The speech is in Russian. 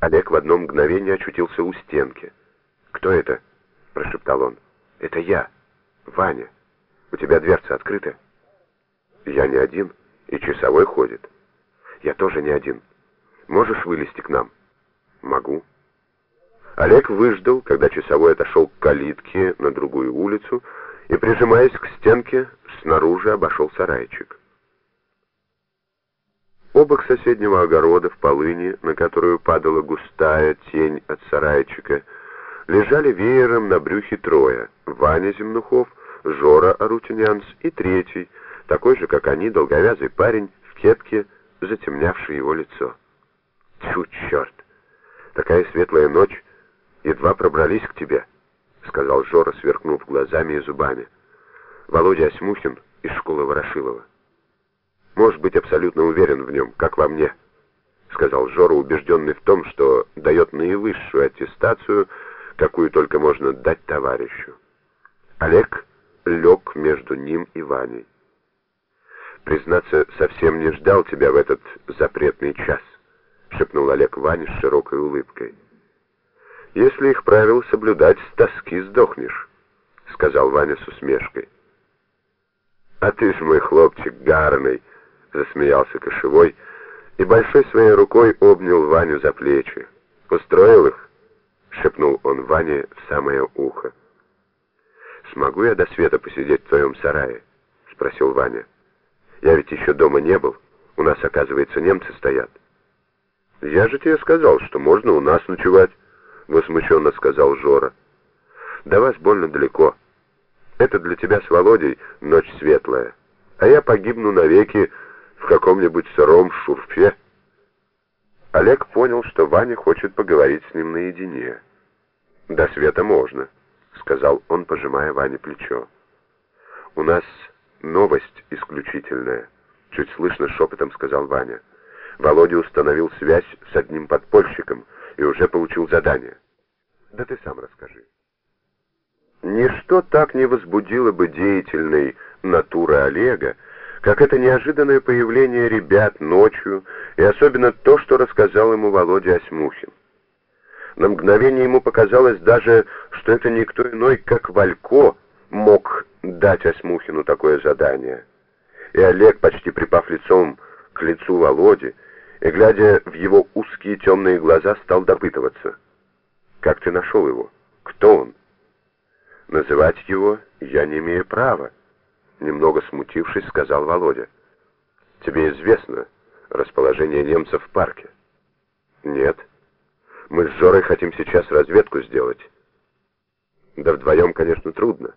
Олег в одно мгновение очутился у стенки. «Кто это?» — прошептал он. «Это я, Ваня. У тебя дверца открыта?» «Я не один, и часовой ходит. Я тоже не один. Можешь вылезти к нам?» «Могу». Олег выждал, когда часовой отошел к калитке на другую улицу и, прижимаясь к стенке, снаружи обошел сарайчик. Обок соседнего огорода в полыни, на которую падала густая тень от сарайчика, лежали веером на брюхе трое — Ваня Земнухов, Жора Арутинянс и третий, такой же, как они, долговязый парень в кепке, затемнявший его лицо. Тьфу, черт! Такая светлая ночь, едва пробрались к тебе, — сказал Жора, сверкнув глазами и зубами. Володя Осьмухин из школы Ворошилова. Можешь быть абсолютно уверен в нем, как во мне, — сказал Жора, убежденный в том, что дает наивысшую аттестацию, какую только можно дать товарищу. Олег лег между ним и Ваней. «Признаться, совсем не ждал тебя в этот запретный час», — шепнул Олег Ване с широкой улыбкой. «Если их правил соблюдать, с тоски сдохнешь», — сказал Ваня с усмешкой. «А ты ж мой хлопчик гарный», — засмеялся Кошевой, и большой своей рукой обнял Ваню за плечи. «Устроил их?» — шепнул он Ване в самое ухо. «Смогу я до света посидеть в твоем сарае?» — спросил Ваня. «Я ведь еще дома не был. У нас, оказывается, немцы стоят». «Я же тебе сказал, что можно у нас ночевать», — возмущенно сказал Жора. «До вас больно далеко. Это для тебя с Володей ночь светлая, а я погибну навеки в каком-нибудь сыром шурфе». Олег понял, что Ваня хочет поговорить с ним наедине. «До света можно», — сказал он, пожимая Ване плечо. «У нас новость исключительная», — чуть слышно шепотом сказал Ваня. Володя установил связь с одним подпольщиком и уже получил задание. «Да ты сам расскажи». Ничто так не возбудило бы деятельной натуры Олега, как это неожиданное появление ребят ночью, и особенно то, что рассказал ему Володя Осьмухин. На мгновение ему показалось даже, что это никто иной, как Валько, мог дать Осьмухину такое задание. И Олег, почти припав лицом к лицу Володи, и, глядя в его узкие темные глаза, стал допытываться. «Как ты нашел его? Кто он?» «Называть его я не имею права», Немного смутившись, сказал Володя. «Тебе известно расположение немцев в парке?» «Нет. Мы с Жорой хотим сейчас разведку сделать». «Да вдвоем, конечно, трудно».